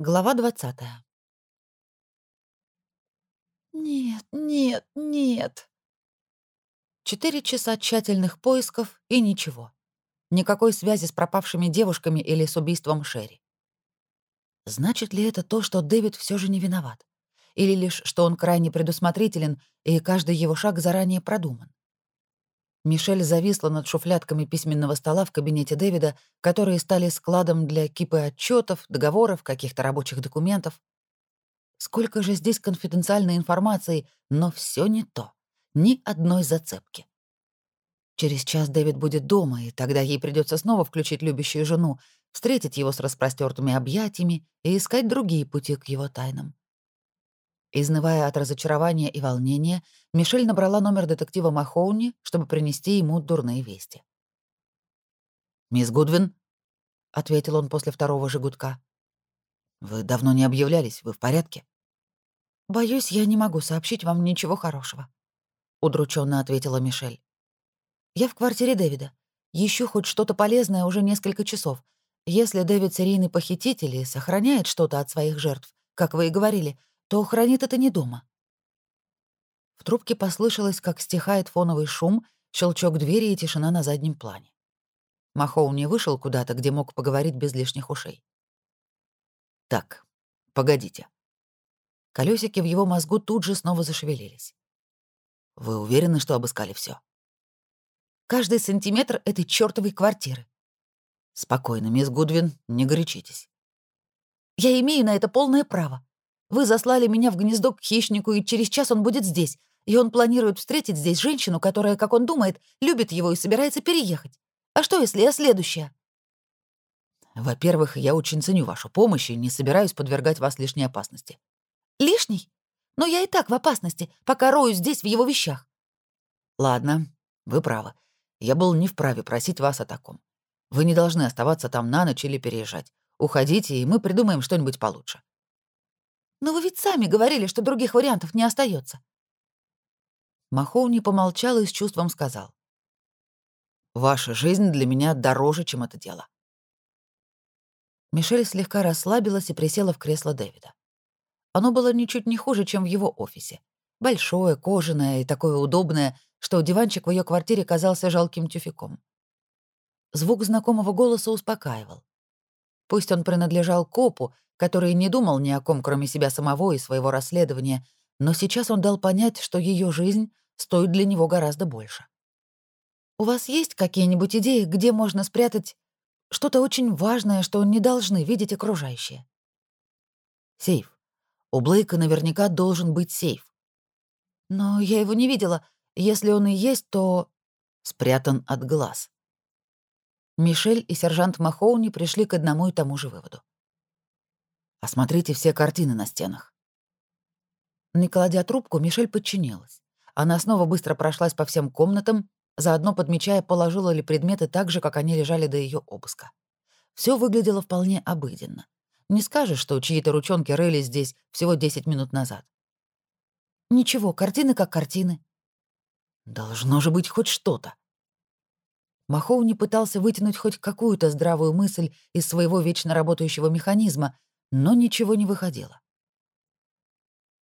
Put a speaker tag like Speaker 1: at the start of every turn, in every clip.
Speaker 1: Глава 20.
Speaker 2: Нет, нет, нет.
Speaker 1: Четыре часа тщательных поисков и ничего. Никакой связи с пропавшими девушками или с убийством Шерри. Значит ли это то, что Дэвид все же не виноват? Или лишь, что он крайне предусмотрителен, и каждый его шаг заранее продуман? Мишель зависла над шуфлятками письменного стола в кабинете Дэвида, которые стали складом для кипы отчетов, договоров, каких-то рабочих документов. Сколько же здесь конфиденциальной информации, но все не то. Ни одной зацепки. Через час Дэвид будет дома, и тогда ей придется снова включить любящую жену, встретить его с распростертыми объятиями и искать другие пути к его тайнам. Изнывая от разочарования и волнения, Мишель набрала номер детектива Махоуни, чтобы принести ему дурные вести. «Мисс Гудвин?» — ответил он после второго же «Вы давно не объявлялись, вы в порядке?»
Speaker 2: «Боюсь, я не могу сообщить вам ничего хорошего», — удрученно ответила Мишель. «Я в квартире Дэвида. Ищу хоть что-то полезное уже несколько часов. Если Дэвид серийный похититель и сохраняет что-то от своих жертв, как вы и говорили, то хранит это не дома.
Speaker 1: В трубке послышалось, как стихает фоновый шум, щелчок двери и тишина на заднем плане. Махоу не вышел куда-то, где мог поговорить без лишних ушей. «Так, погодите». Колесики в его мозгу тут же снова зашевелились. «Вы уверены, что обыскали все?
Speaker 2: «Каждый сантиметр этой чёртовой квартиры».
Speaker 1: «Спокойно, мисс Гудвин, не горячитесь».
Speaker 2: «Я имею на это полное право. Вы заслали меня в гнездо к хищнику, и через час он будет здесь. И он планирует встретить здесь женщину, которая, как он думает, любит его и собирается переехать. А что, если я следующая?»
Speaker 1: «Во-первых, я очень ценю вашу помощь и не собираюсь подвергать вас лишней опасности».
Speaker 2: «Лишней? Но я и так в опасности, пока рою здесь в его вещах».
Speaker 1: «Ладно, вы правы. Я был не вправе просить вас о таком. Вы не должны оставаться там на ночь или переезжать. Уходите, и мы придумаем что-нибудь получше.
Speaker 2: Но вы ведь сами говорили, что других вариантов не остается.
Speaker 1: Махоуни помолчал и с чувством сказал. «Ваша жизнь для меня дороже, чем это дело». Мишель слегка расслабилась и присела в кресло Дэвида. Оно было ничуть не хуже, чем в его офисе. Большое, кожаное и такое удобное, что диванчик в ее квартире казался жалким тюфяком. Звук знакомого голоса успокаивал. Пусть он принадлежал копу, который не думал ни о ком, кроме себя самого и своего расследования, но сейчас он дал понять, что ее жизнь стоит для него гораздо больше. «У вас есть какие-нибудь идеи, где можно спрятать что-то очень важное, что не должны видеть окружающие?» «Сейф. У Блейка наверняка должен быть сейф».
Speaker 2: «Но я его не видела. Если он и есть, то...»
Speaker 1: «Спрятан от глаз». Мишель и сержант Махоуни пришли к одному и тому же выводу. Осмотрите все картины на стенах». Не кладя трубку, Мишель подчинилась. Она снова быстро прошлась по всем комнатам, заодно подмечая, положила ли предметы так же, как они лежали до ее обыска. Все выглядело вполне обыденно. Не скажешь, что чьи-то ручонки рыли здесь всего 10 минут назад.
Speaker 2: Ничего, картины как картины.
Speaker 1: Должно же быть хоть что-то. Махоу не пытался вытянуть хоть какую-то здравую мысль из своего вечно работающего механизма, но ничего не выходило.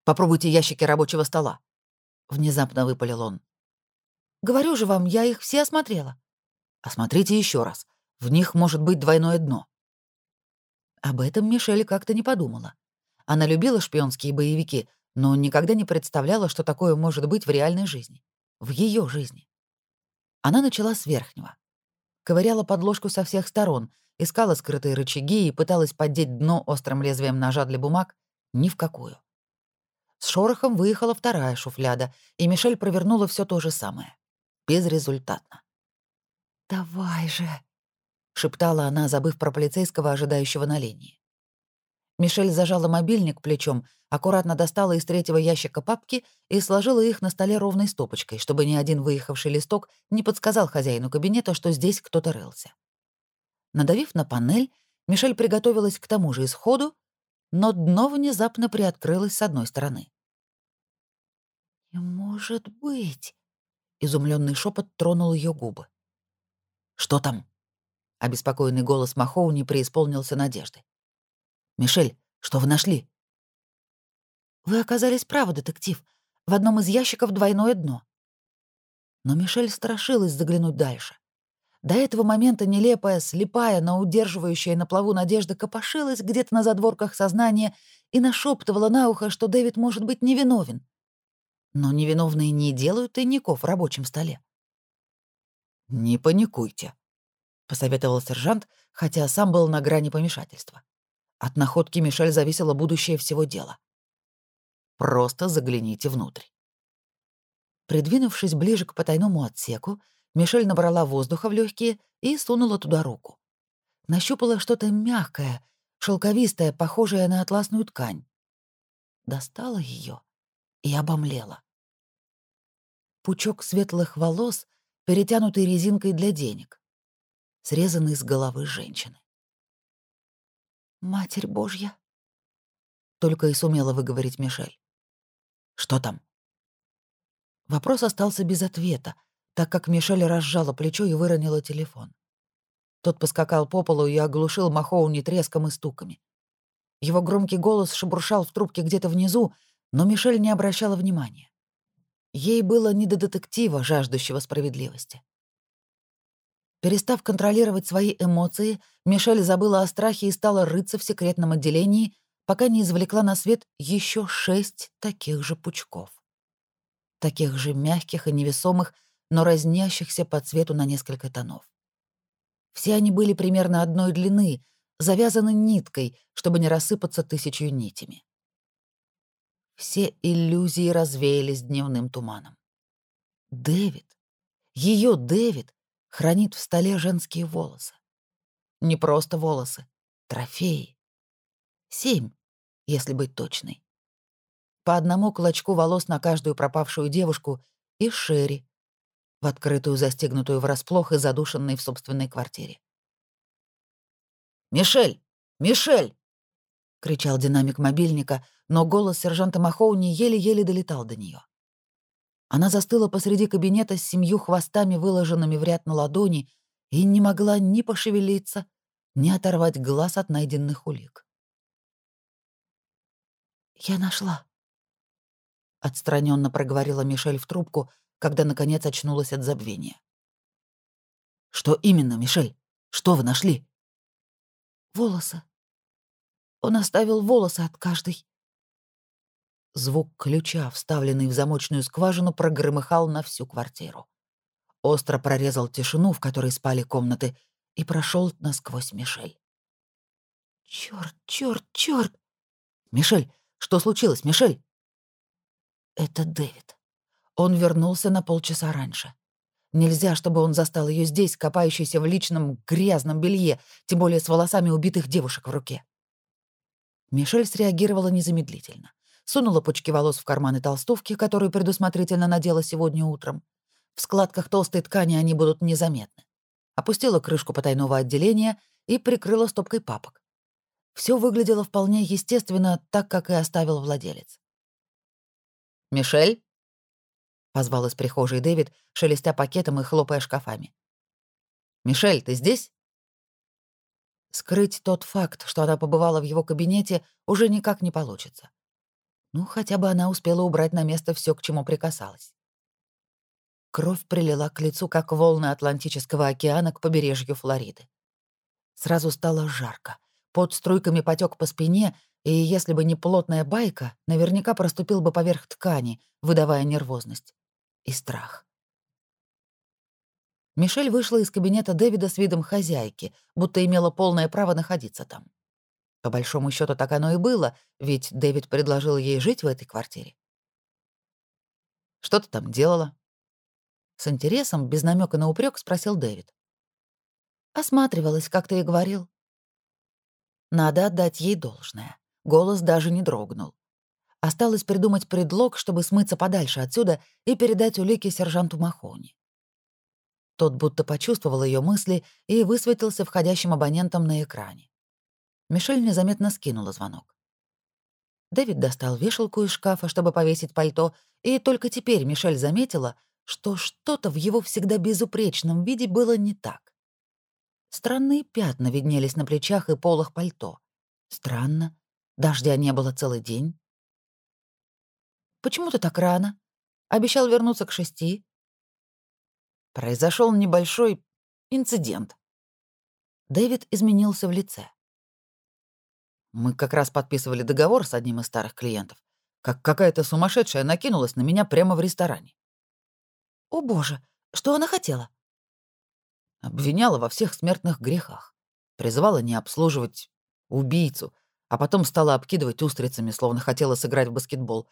Speaker 1: «Попробуйте ящики рабочего стола», — внезапно выпалил он.
Speaker 2: «Говорю же вам, я их все осмотрела».
Speaker 1: «Осмотрите еще раз. В них может быть двойное дно». Об этом Мишель как-то не подумала. Она любила шпионские боевики, но никогда не представляла, что такое может быть в реальной жизни. В ее жизни. Она начала с верхнего. Ковыряла подложку со всех сторон, искала скрытые рычаги и пыталась поддеть дно острым лезвием ножа для бумаг, ни в какую. С шорохом выехала вторая шуфляда, и Мишель провернула все то же самое. Безрезультатно.
Speaker 2: «Давай же», —
Speaker 1: шептала она, забыв про полицейского, ожидающего на линии. Мишель зажала мобильник плечом, аккуратно достала из третьего ящика папки и сложила их на столе ровной стопочкой, чтобы ни один выехавший листок не подсказал хозяину кабинета, что здесь кто-то рылся. Надавив на панель, Мишель приготовилась к тому же исходу, но дно внезапно приоткрылось с одной стороны.
Speaker 2: «Не может быть!»
Speaker 1: — изумленный шепот тронул ее губы. «Что там?» — обеспокоенный голос Махоуни преисполнился надежды. «Мишель, Что вы нашли?»
Speaker 2: «Вы оказались правы, детектив. В одном из ящиков двойное дно». Но Мишель страшилась заглянуть дальше. До этого момента нелепая, слепая, но удерживающая на плаву надежда копошилась где-то на задворках сознания и нашептывала на ухо, что Дэвид может быть невиновен. Но невиновные не делают тайников в рабочем столе.
Speaker 1: «Не паникуйте», — посоветовал сержант, хотя сам был на грани помешательства. От находки Мишель зависело будущее всего дела. «Просто загляните внутрь».
Speaker 2: Придвинувшись ближе к потайному отсеку, Мишель набрала воздуха в легкие и сунула туда руку. Нащупала что-то мягкое, шелковистое, похожее на атласную ткань. Достала ее и обомлела. Пучок светлых волос, перетянутый резинкой для денег, срезанный с головы женщины. «Матерь Божья!» — только и сумела выговорить Мишель.
Speaker 1: «Что там?»
Speaker 2: Вопрос остался без ответа, так как Мишель разжала плечо и выронила телефон. Тот поскакал по полу и оглушил Махоуни треском и стуками. Его громкий голос шебуршал в трубке где-то внизу, но Мишель не обращала внимания. Ей было не до детектива, жаждущего справедливости. Перестав контролировать свои эмоции, Мишель забыла о страхе и стала рыться в секретном отделении, пока не извлекла на свет еще шесть таких же пучков. Таких же мягких и невесомых, но разнящихся по цвету на несколько тонов. Все они были примерно одной длины, завязаны ниткой, чтобы не рассыпаться тысячью нитями. Все иллюзии развеялись дневным туманом. Дэвид, ее Дэвид, хранит в столе женские волосы. Не просто волосы, трофеи. Семь, если быть точной. По одному клочку волос на каждую пропавшую девушку и Шерри, в открытую застегнутую врасплох и задушенной в собственной квартире.
Speaker 1: «Мишель! Мишель!»
Speaker 2: — кричал динамик мобильника, но голос сержанта Махоуни еле-еле долетал до нее. Она застыла посреди кабинета с семью хвостами, выложенными в ряд на ладони, и не могла ни пошевелиться, ни оторвать глаз от найденных улик. «Я нашла», — отстраненно проговорила Мишель в трубку, когда, наконец, очнулась от забвения.
Speaker 1: «Что именно, Мишель? Что вы нашли?»
Speaker 2: «Волосы. Он оставил волосы от каждой». Звук ключа, вставленный в замочную скважину, прогромыхал на всю квартиру. Остро прорезал тишину, в которой спали комнаты, и прошел насквозь Мишель. Черт, черт, черт!
Speaker 1: Мишель, что случилось, Мишель?
Speaker 2: Это Дэвид. Он вернулся на полчаса раньше. Нельзя, чтобы он застал ее здесь, копающейся в личном грязном белье, тем более с волосами убитых девушек в руке. Мишель среагировала незамедлительно. Сунула пучки волос в карманы толстовки, которую предусмотрительно надела сегодня утром. В складках толстой ткани они будут незаметны. Опустила крышку потайного отделения и прикрыла стопкой папок. Все выглядело вполне естественно, так, как и оставил владелец.
Speaker 1: «Мишель?»
Speaker 2: — позвал из прихожей Дэвид, шелестя пакетом и хлопая шкафами.
Speaker 1: «Мишель, ты здесь?»
Speaker 2: Скрыть тот факт, что она побывала в его кабинете, уже никак не получится. Ну, хотя бы она успела убрать на место все, к чему прикасалась. Кровь прилила к лицу, как волны Атлантического океана к побережью Флориды. Сразу стало жарко. Под струйками потек по спине, и если бы не плотная байка, наверняка проступил бы поверх ткани, выдавая нервозность и страх. Мишель вышла из кабинета Дэвида с видом хозяйки, будто имела полное право находиться там. По большому счету так оно и было, ведь Дэвид предложил ей жить в этой квартире.
Speaker 1: «Что ты там делала?»
Speaker 2: С интересом, без намека на упрек, спросил Дэвид. «Осматривалась, как ты и говорил». Надо отдать ей должное. Голос даже не дрогнул. Осталось придумать предлог, чтобы смыться подальше отсюда и передать улики сержанту Махони. Тот будто почувствовал ее мысли и высветился входящим абонентом на экране. Мишель незаметно скинула звонок. Дэвид достал вешалку из шкафа, чтобы повесить пальто, и только теперь Мишель заметила, что что-то в его всегда безупречном виде было не так. Странные пятна виднелись на плечах и полах пальто. Странно
Speaker 1: Дождя не было целый день. Почему ты так рано? Обещал вернуться к шести. Произошел небольшой инцидент. Дэвид изменился в лице. Мы как раз подписывали договор с одним из старых клиентов, как какая-то сумасшедшая накинулась на меня прямо в ресторане. «О боже, что она хотела?» Обвиняла во всех смертных грехах. Призывала не обслуживать убийцу, а потом стала обкидывать устрицами, словно хотела сыграть в баскетбол.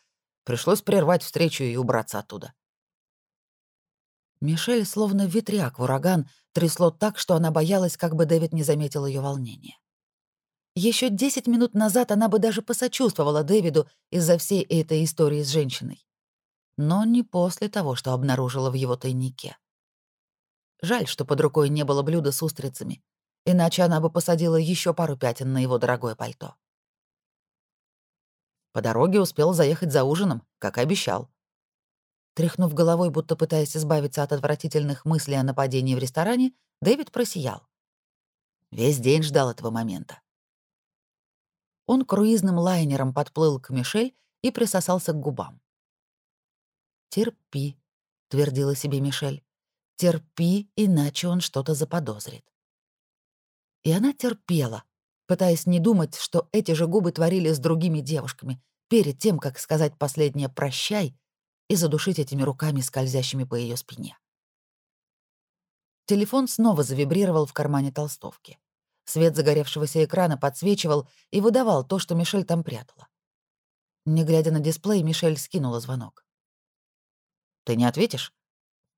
Speaker 1: Пришлось прервать встречу и убраться оттуда. Мишель, словно ветряк в ураган, трясло так, что она боялась, как бы Дэвид не заметил ее волнения. Еще десять минут назад она бы даже посочувствовала Дэвиду из-за всей этой истории с женщиной. Но не после того, что обнаружила в его тайнике. Жаль, что под рукой не было блюда с устрицами, иначе она бы посадила еще пару пятен на его дорогое пальто. По дороге успел заехать за ужином, как и обещал. Тряхнув головой, будто пытаясь избавиться от отвратительных мыслей о нападении в ресторане, Дэвид просиял. Весь день ждал этого момента. Он круизным лайнером подплыл к Мишель и присосался к губам. «Терпи», — твердила себе Мишель. «Терпи, иначе он что-то заподозрит». И она терпела, пытаясь не думать, что эти же губы творили с другими девушками, перед тем, как сказать последнее «прощай» и задушить этими руками, скользящими по ее спине. Телефон снова завибрировал в кармане толстовки. Свет загоревшегося экрана подсвечивал и выдавал то, что Мишель там прятала. Не глядя на дисплей, Мишель скинула звонок. «Ты не ответишь?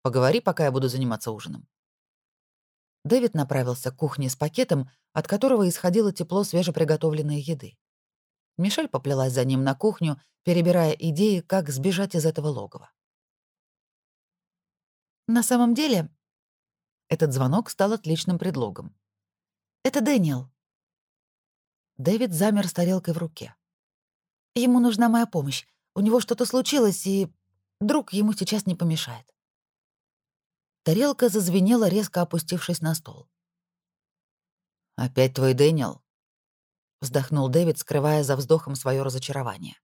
Speaker 1: Поговори, пока я буду заниматься ужином». Дэвид направился к кухне с пакетом, от которого исходило тепло свежеприготовленной еды. Мишель поплелась за ним на кухню, перебирая идеи, как сбежать из этого логова. На самом деле, этот звонок стал отличным предлогом. Это Дэниел». Дэвид замер с тарелкой в руке. «Ему нужна моя помощь. У него что-то случилось, и друг ему сейчас не помешает». Тарелка зазвенела, резко опустившись на стол. «Опять твой Дэниел?» — вздохнул Дэвид, скрывая за вздохом свое разочарование.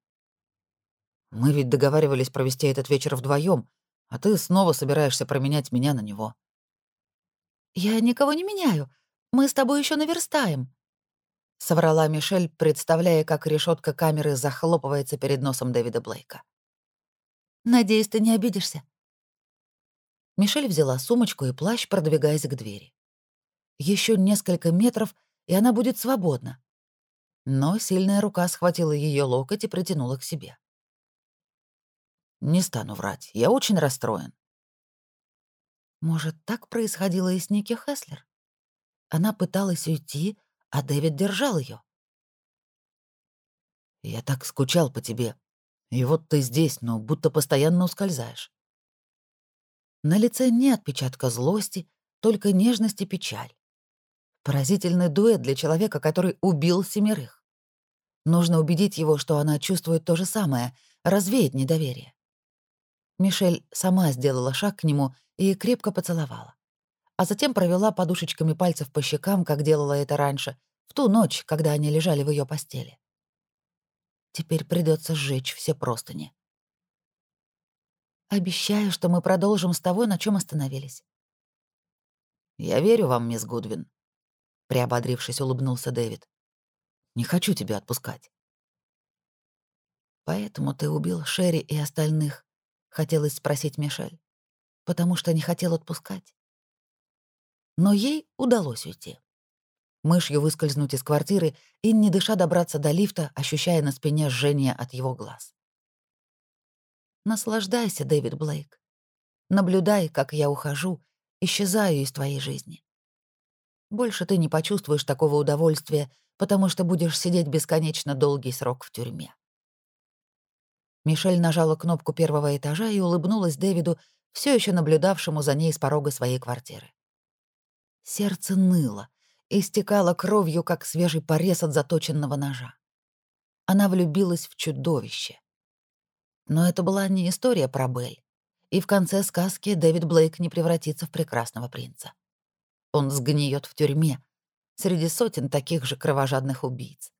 Speaker 1: «Мы ведь договаривались провести этот вечер вдвоем, а ты снова собираешься променять меня на него». «Я никого не меняю. Мы с тобой еще наверстаем», — соврала Мишель, представляя, как решетка камеры захлопывается перед носом Дэвида Блейка. «Надеюсь, ты не обидишься». Мишель взяла сумочку и плащ, продвигаясь к двери. Еще несколько метров, и она будет свободна. Но сильная рука схватила ее локоть и притянула к себе. «Не стану врать, я очень расстроен». Может, так происходило и с Ники Хеслер? Она пыталась уйти, а Дэвид держал ее. «Я так скучал по тебе. И вот ты здесь, но будто постоянно ускользаешь». На лице не отпечатка злости, только нежность и печаль. Поразительный дуэт для человека, который убил семерых. Нужно убедить его, что она чувствует то же самое, развеять недоверие. Мишель сама сделала шаг к нему и крепко поцеловала а затем провела подушечками пальцев по щекам, как делала это раньше, в ту ночь, когда они лежали в ее постели. Теперь придется сжечь все простыни. Обещаю, что мы продолжим с того, на чем остановились. Я верю вам, мисс Гудвин, приободрившись, улыбнулся Дэвид. Не хочу тебя отпускать. Поэтому ты убил Шерри и остальных, хотелось спросить Мишель, потому что не хотел отпускать. Но ей удалось уйти. Мышью выскользнуть из квартиры и, не дыша, добраться до лифта, ощущая на спине жжение от его глаз. Наслаждайся, Дэвид Блейк. Наблюдай, как я ухожу, исчезаю из твоей жизни. Больше ты не почувствуешь такого удовольствия, потому что будешь сидеть бесконечно долгий срок в тюрьме. Мишель нажала кнопку первого этажа и улыбнулась Дэвиду, все еще наблюдавшему за ней с порога своей квартиры. Сердце ныло, истекало кровью, как свежий порез от заточенного ножа. Она влюбилась в чудовище. Но это была не история про Белль. И в конце сказки Дэвид Блейк не превратится в прекрасного принца. Он сгниет в тюрьме, среди сотен таких же кровожадных убийц.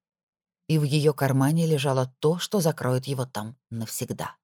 Speaker 1: и в ее кармане лежало то, что закроет его там навсегда.